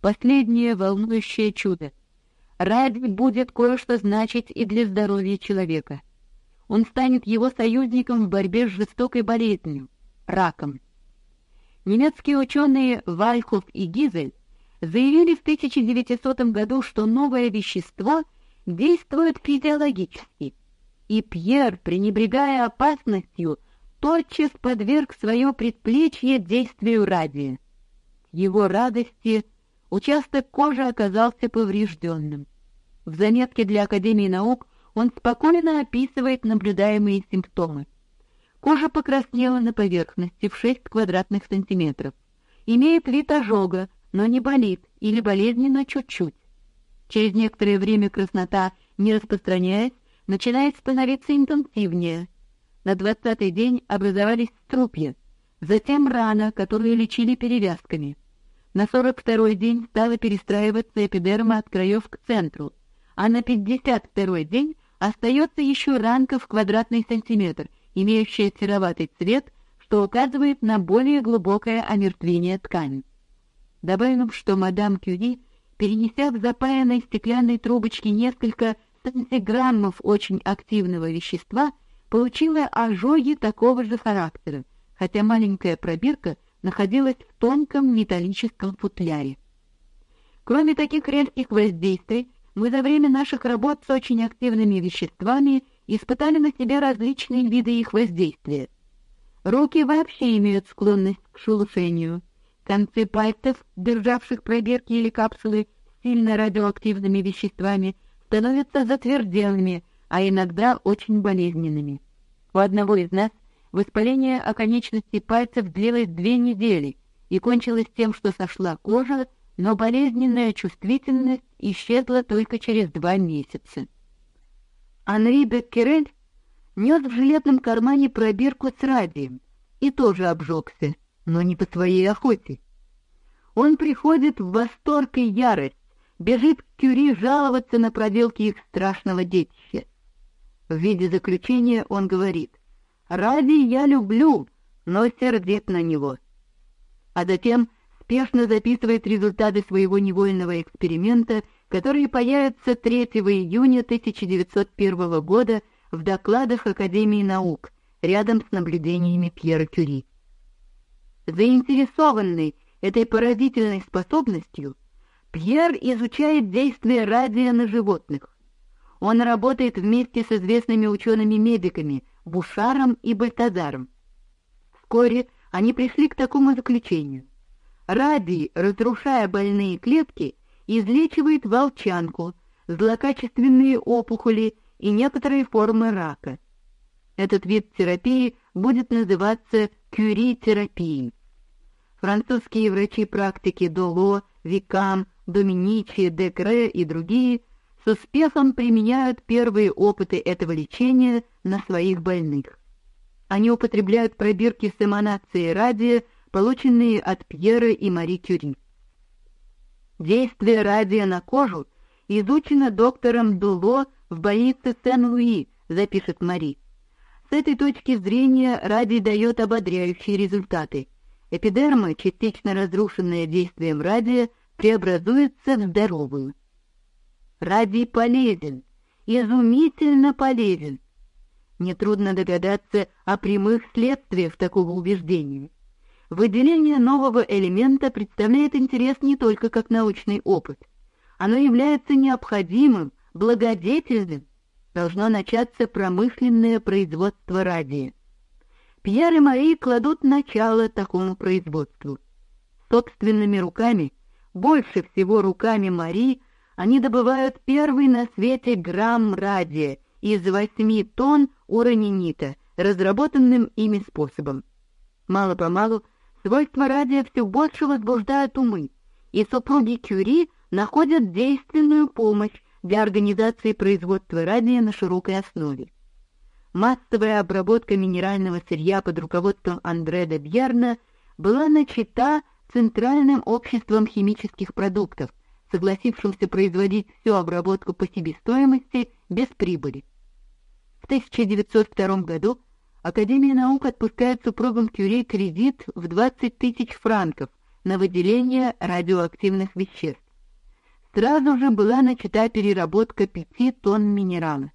Последнее волнующее чудо. Радий будет кое-что значить и для здоровья человека. Он станет его союзником в борьбе с жестокой болезнью — раком. Немецкие ученые Вальхов и Гизель заявили в 1900 году, что новое вещество действует физиологически, и Пьер, пренебрегая опасностью, тотчас подверг свое предплечье действию радия. Его радости участок кожи оказался поврежденным. В заметке для Академии наук он спокойно описывает наблюдаемые симптомы. Кожа покраснела на поверхности в 6 квадратных сантиметров. Имеет вид ожога, но не болит или болезненно чуть-чуть. Через некоторое время краснота, не распространяясь, начинает становиться интенсивнее. На двадцатый день образовались струпья, затем рана, которую лечили перевязками. На сорок второй день стала перестраиваться эпидерма от краев к центру, а на пятьдесят второй день остается еще ранка в квадратный сантиметр, имеющая сероватый цвет, что указывает на более глубокое омертвение ткани. Добавим, что мадам Кюри, перенеся в запаянной стеклянной трубочке несколько сантиграммов очень активного вещества, получила ожоги такого же характера, хотя маленькая пробирка находилась в тонком металлическом футляре. Кроме таких редких воздействий, мы за время наших работ с очень активными веществами испытали на себе различные виды их воздействия. Руки вообще имеют склонность к шелушению. Концы пальцев, державших пробирки или капсулы с сильно радиоактивными веществами, становятся затверделыми, а иногда очень болезненными. У одного из нас воспаление оконечностей пальцев длилось две недели и кончилось тем, что сошла кожа, но болезненная чувствительность исчезла только через два месяца. Анри Беккерель нес в жилетном кармане пробирку с радием и тоже обжегся, но не по своей охоте. Он приходит в восторг и ярость, бежит к Кюри жаловаться на проделки их страшного детища. В виде заключения он говорит, «Ради я люблю, но сердит на него». А затем спешно записывает результаты своего невольного эксперимента, которые появятся 3 июня 1901 года в докладах Академии наук рядом с наблюдениями Пьера Кюри. Заинтересованный этой поразительной способностью, Пьер изучает действия радия на животных. Он работает вместе с известными учеными-медиками Бушаром и Бальтазаром. Вскоре они пришли к такому заключению. Радий, разрушая больные клетки, излечивает волчанку, злокачественные опухоли и некоторые формы рака. Этот вид терапии будет называться кюри-терапией. Французские врачи-практики Доло, Викам, Доминичи, Декре и другие с успехом применяют первые опыты этого лечения на своих больных. Они употребляют пробирки с эманацией радия полученные от Пьера и Мари Кюри. Действие радия на кожу изучено доктором Дуло в больнице Сен-Луи, запишет Мари. С этой точки зрения радий дает ободряющие результаты. Эпидерма, частично разрушенная действием радия, преобразуется в здоровую. Радий полезен, изумительно полезен. Нетрудно догадаться о прямых следствиях такого убеждения. Выделение нового элемента представляет интерес не только как научный опыт. Оно является необходимым, благодетельным. Должно начаться промышленное производство радия. Пьер и Мари кладут начало такому производству. Собственными руками, больше всего руками Мари, они добывают первый на свете грамм радия из восьми тонн уранинита, разработанным ими способом. Мало-помалу Свойства радия все больше возбуждают умы, и супруги Кюри находят действенную помощь для организации производства радия на широкой основе. Массовая обработка минерального сырья под руководством Андре де Бьерна была начата Центральным обществом химических продуктов, согласившимся производить всю обработку по себестоимости без прибыли. В 1902 году Академия наук отпускает супругам Кюри кредит в 20 тысяч франков на выделение радиоактивных веществ. Сразу же была начата переработка пяти тонн минерала.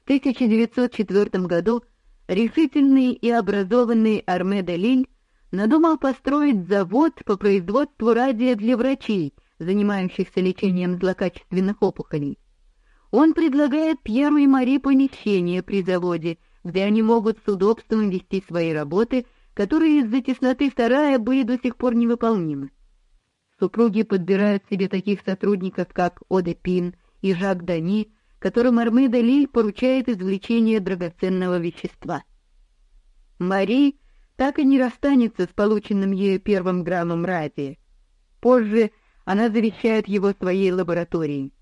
В 1904 году решительный и образованный Арме Лиль надумал построить завод по производству радия для врачей, занимающихся лечением злокачественных опухолей. Он предлагает Пьеру и Мари помещение при заводе, где они могут с удобством вести свои работы, которые из-за тесноты сарая были до сих пор невыполнимы. Супруги подбирают себе таких сотрудников, как Оде Пин и Жак Дани, которым Арме Дали поручает извлечение драгоценного вещества. Мари так и не расстанется с полученным ею первым граммом радия. Позже она завещает его своей лаборатории.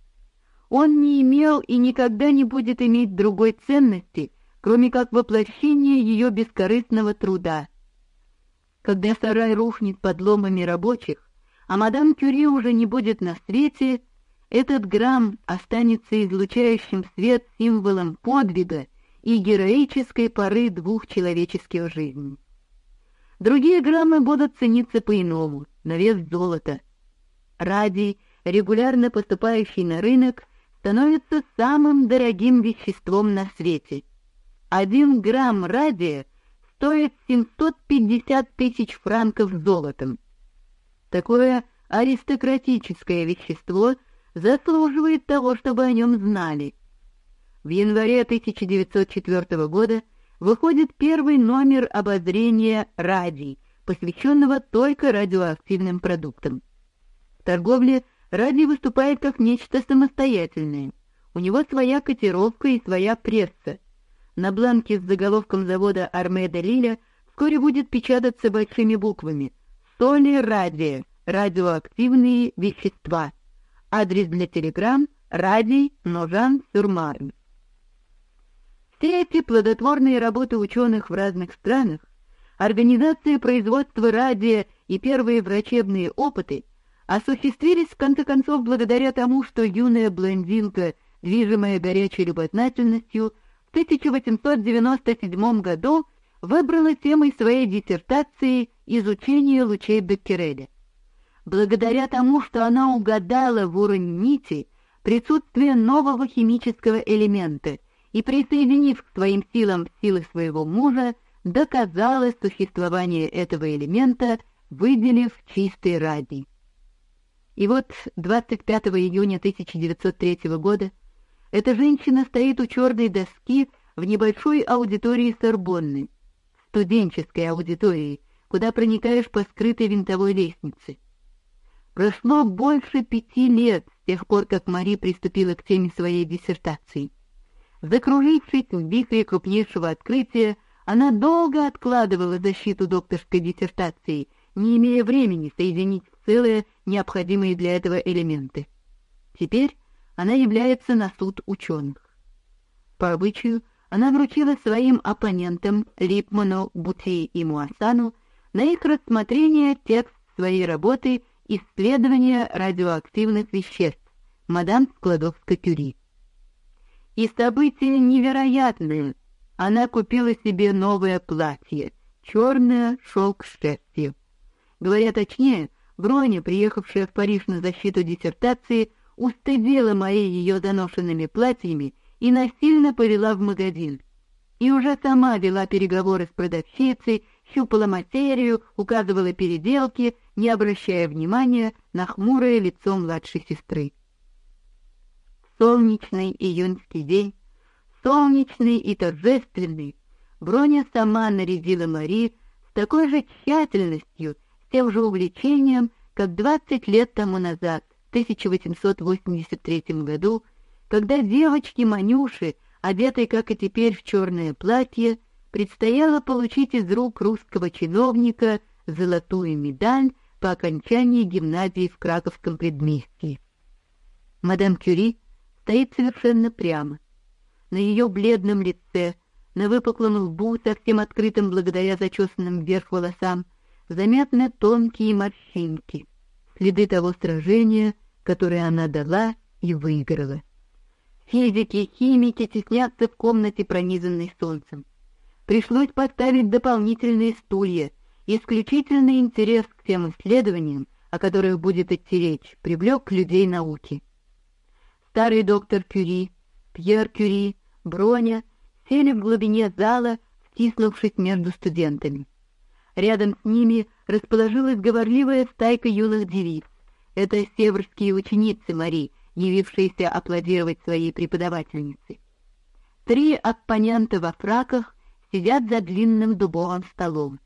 Он не имел и никогда не будет иметь другой ценности, кроме как воплощение ее бескорыстного труда. Когда сарай рухнет под ломами рабочих, а мадам Кюри уже не будет на свете, этот грамм останется излучающим свет символом подвига и героической поры двух человеческих жизней. Другие граммы будут цениться по-иному, на вес золота. Радий, регулярно поступающий на рынок, становится самым дорогим веществом на свете. Один грамм радия стоит 750 тысяч франков золотом. Такое аристократическое вещество заслуживает того, чтобы о нем знали. В январе 1904 года выходит первый номер обозрения «Радий», посвященного только радиоактивным продуктам. В торговле Радий выступает как нечто самостоятельное. У него своя котировка и своя пресса. На бланке с заголовком завода Армеда Лиля вскоре будет печататься большими буквами «Соли радия, радиоактивные вещества». Адрес для телеграмм Радий Ножан Сюрмарн. Все эти плодотворные работы ученых в разных странах, организация производства радия и первые врачебные опыты осуществились в конце концов благодаря тому, что юная блондинка, движимая горячей любознательностью, в 1897 году выбрала темой своей диссертации изучение лучей Беккереля. Благодаря тому, что она угадала в уровне нити присутствие нового химического элемента и, присоединив к своим силам силы своего мужа, доказала существование этого элемента, выделив чистый радий. И вот 25 июня 1903 года эта женщина стоит у черной доски в небольшой аудитории Сорбонны, студенческой аудитории, куда проникаешь по скрытой винтовой лестнице. Прошло больше пяти лет с тех пор, как Мари приступила к теме своей диссертации. Закружившись в вихре крупнейшего открытия, она долго откладывала защиту докторской диссертации, не имея времени соединить в целое необходимые для этого элементы. Теперь она является на суд ученых. По обычаю она вручила своим оппонентам Липману, Бутей и Муасану на их рассмотрение текст своей работы «Исследование радиоактивных веществ» мадам Складовска-Кюри. И события невероятные. Она купила себе новое платье, черное шелк с шерстью. Говоря точнее, Броня, приехавшая в Париж на защиту диссертации, устыдила мои ее доношенными платьями и насильно повела в магазин. И уже сама вела переговоры с продавщицей, щупала материю, указывала переделки, не обращая внимания на хмурое лицо младшей сестры. Солнечный июньский день, солнечный и торжественный, Броня сама нарядила Мари с такой же тщательностью, тем же увлечением, как 20 лет тому назад, в 1883 году, когда девочке Манюше, одетой, как и теперь, в черное платье, предстояло получить из рук русского чиновника золотую медаль по окончании гимназии в Краковском предместье. Мадам Кюри стоит совершенно прямо. На ее бледном лице, на выпуклом лбу, совсем открытом благодаря зачесанным вверх волосам, заметны тонкие морщинки, следы того сражения, которое она дала и выиграла. Физики, химики теснятся в комнате, пронизанной солнцем. Пришлось поставить дополнительные стулья, исключительный интерес к тем исследованиям, о которых будет идти речь, привлек людей науки. Старый доктор Кюри, Пьер Кюри, Броня сели в глубине зала, втиснувшись между студентами. Рядом с ними расположилась говорливая стайка юных девиц. Это северские ученицы Мари, явившиеся аплодировать своей преподавательнице. Три оппонента во фраках сидят за длинным дубовым столом.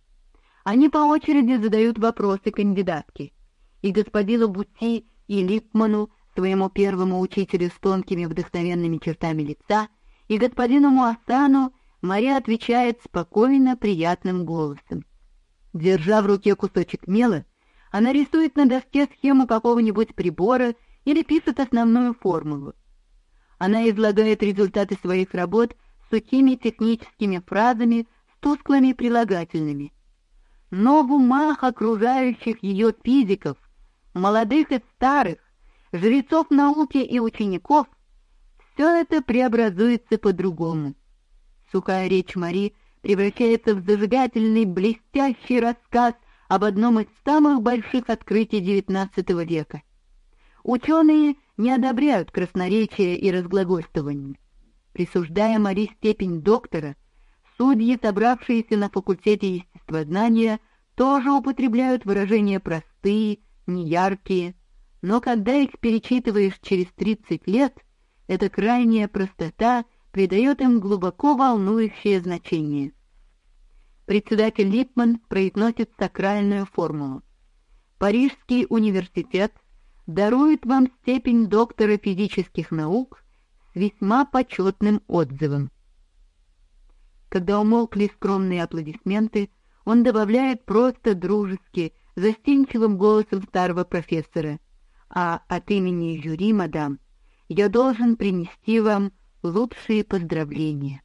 Они по очереди задают вопросы кандидатке. И господину Бути, и Липману, своему первому учителю с тонкими вдохновенными чертами лица, и господину Муасану Мария отвечает спокойно, приятным голосом. Держа в руке кусочек мела, она рисует на доске схему какого-нибудь прибора или пишет основную формулу. Она излагает результаты своих работ сухими техническими фразами с тусклыми прилагательными. Но в умах окружающих ее физиков, молодых и старых, жрецов науки и учеников, все это преобразуется по-другому. Сухая речь Мари превращается в зажигательный, блестящий рассказ об одном из самых больших открытий XIX века. Ученые не одобряют красноречие и разглагольствование. Присуждая Мари степень доктора, судьи, собравшиеся на факультете естествознания, тоже употребляют выражения простые, неяркие, но когда их перечитываешь через 30 лет, эта крайняя простота придает им глубоко волнующее значение. Председатель Липман произносит сакральную формулу. Парижский университет дарует вам степень доктора физических наук с весьма почетным отзывом. Когда умолкли скромные аплодисменты, он добавляет просто дружески, застенчивым голосом старого профессора: "А от имени жюри, мадам, я должен принести вам лучшие поздравления".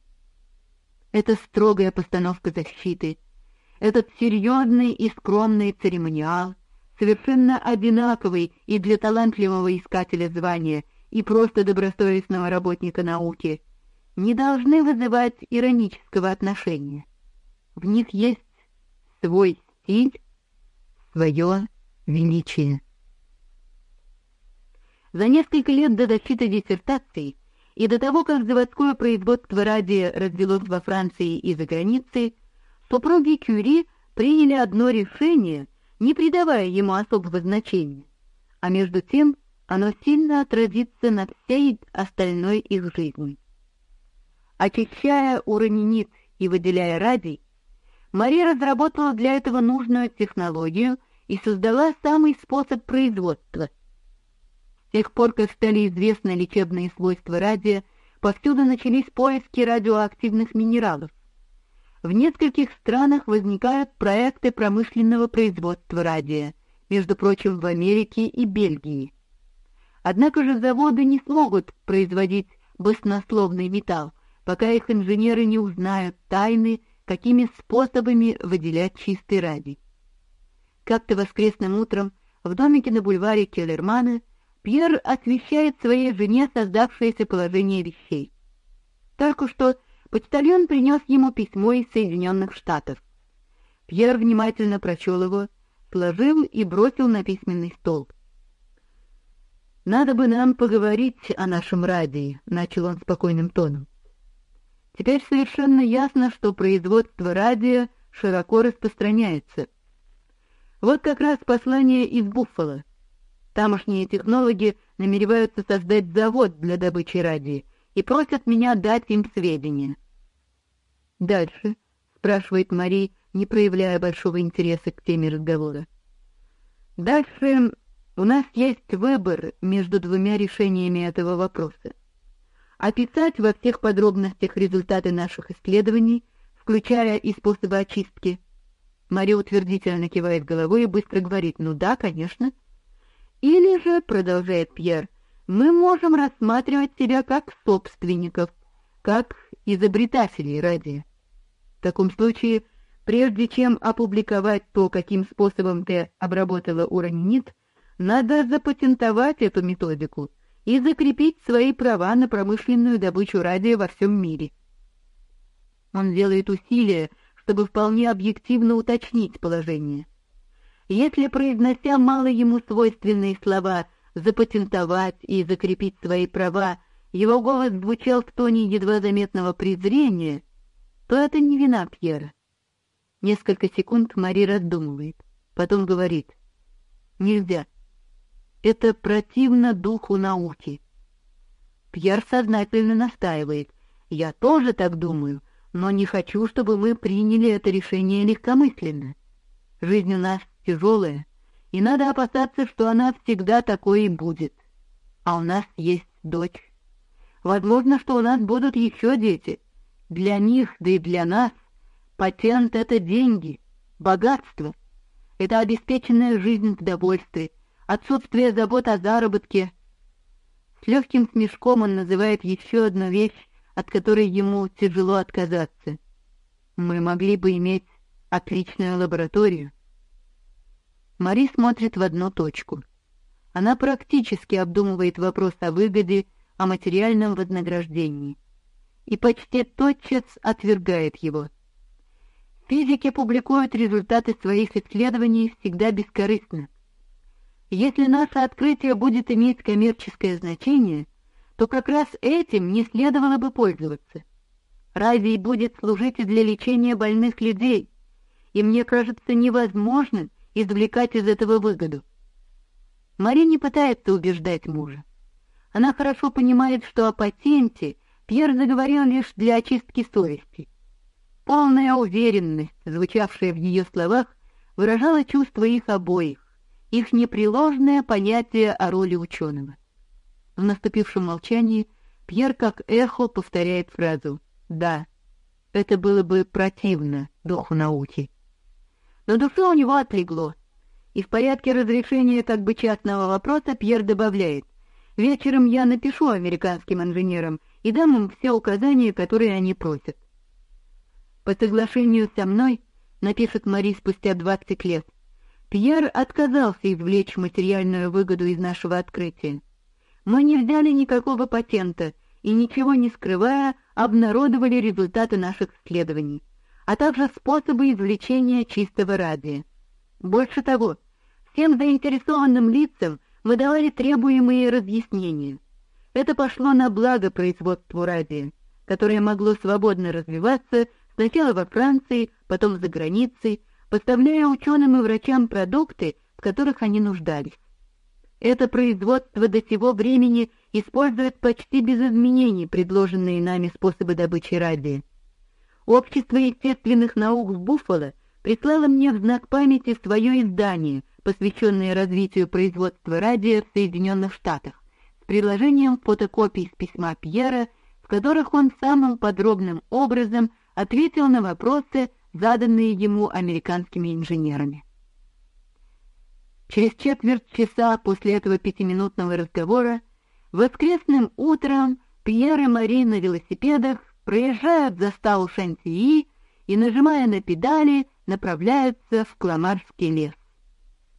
Это строгая постановка защиты, этот серьезный и скромный церемониал, совершенно одинаковый и для талантливого искателя звания, и просто добросовестного работника науки, не должны вызывать иронического отношения. В них есть свой стиль, свое величие. За несколько лет до защиты диссертации и до того, как заводское производство радия развелось во Франции и за границей, супруги Кюри приняли одно решение — не придавая ему особого значения, а между тем оно сильно отразится на всей остальной их жизни. Очищая уранинит и выделяя радий, Мария разработала для этого нужную технологию и создала самый способ производства. Тех пор, как стали известны лечебные свойства радия, повсюду начались поиски радиоактивных минералов. В нескольких странах возникают проекты промышленного производства радия, между прочим, в Америке и Бельгии. Однако же заводы не смогут производить баснословный металл, пока их инженеры не узнают тайны, какими способами выделять чистый радий. Как-то воскресным утром в домике на бульваре Келлермана Пьер освещает своей жене создавшееся положение вещей. Только что Почтальон принес ему письмо из Соединенных Штатов. Пьер внимательно прочел его, сложил и бросил на письменный стол. Надо бы нам поговорить о нашем радии, начал он спокойным тоном. Теперь совершенно ясно, что производство радия широко распространяется. Вот как раз послание из Буффало. Тамошние технологи намереваются создать завод для добычи радия и просят меня дать им сведения. Дальше, спрашивает Мари, не проявляя большого интереса к теме разговора. Дальше у нас есть выбор между двумя решениями этого вопроса. Описать во всех подробностях результаты наших исследований, включая и способы очистки. Мари утвердительно кивает головой и быстро говорит: "Ну да, конечно". Или же, продолжает Пьер, мы можем рассматривать себя как собственников, как изобретателей радия. В таком случае, прежде чем опубликовать то, каким способом ты обработала уранинит, надо запатентовать эту методику и закрепить свои права на промышленную добычу радия во всем мире. Он делает усилия, чтобы вполне объективно уточнить положение. Если, произнося мало ему свойственные слова «запатентовать» и «закрепить свои права», его голос звучал в тоне едва заметного презрения, то это не вина Пьера. Несколько секунд Мари раздумывает, потом говорит «Нельзя. Это противно духу науки». Пьер сознательно настаивает «Я тоже так думаю, но не хочу, чтобы мы приняли это решение легкомысленно. Жизнь у нас тяжелая, и надо опасаться, что она всегда такой и будет. А у нас есть дочь. Возможно, что у нас будут еще дети. Для них, да и для нас, патент — это деньги, богатство. Это обеспеченная жизнь в довольстве, отсутствие забот о заработке. С легким смешком он называет еще одну вещь, от которой ему тяжело отказаться. Мы могли бы иметь отличную лабораторию. Мари смотрит в одну точку. Она практически обдумывает вопрос о выгоде, о материальном вознаграждении и почти тотчас отвергает его. Физики публикуют результаты своих исследований всегда бескорыстно. Если наше открытие будет иметь коммерческое значение, то как раз этим не следовало бы пользоваться. Радий будет служить для лечения больных людей, и мне кажется невозможным извлекать из этого выгоду. Мари не пытается убеждать мужа. Она хорошо понимает, что о патенте Пьер заговорил лишь для очистки совести. Полная уверенность, звучавшая в ее словах, выражала чувства их обоих, их непреложное понятие о роли ученого. В наступившем молчании Пьер как эхо повторяет фразу «Да, это было бы противно духу науки». Но душа у него отлегло, и в порядке разрешения как бы частного вопроса Пьер добавляет «Вечером я напишу американским инженерам и дам им все указания, которые они просят». По соглашению со мной, напишет Мари спустя двадцать лет, Пьер отказался извлечь материальную выгоду из нашего открытия. Мы не взяли никакого патента и, ничего не скрывая, обнародовали результаты наших исследований, а также способы извлечения чистого радия. Больше того, всем заинтересованным лицам мы давали требуемые разъяснения. Это пошло на благо производству радия, которое могло свободно развиваться сначала во Франции, потом за границей, поставляя ученым и врачам продукты, в которых они нуждались. Это производство до сего времени использует почти без изменений предложенные нами способы добычи радия. Общество естественных наук в Буффало прислало мне в знак памяти свое издание, посвященное развитию производства радия в Соединенных Штатах, с приложением фотокопий с письма Пьера, в которых он самым подробным образом ответил на вопросы, заданные ему американскими инженерами. Через четверть часа после этого пятиминутного разговора воскресным утром Пьер и Мари на велосипедах проезжают за стау Шантии и, нажимая на педали, направляются в Кламарский лес.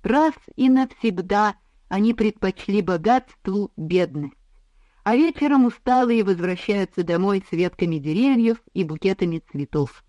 Раз и навсегда они предпочли богатству бедность, а вечером усталые возвращаются домой с ветками деревьев и букетами цветов.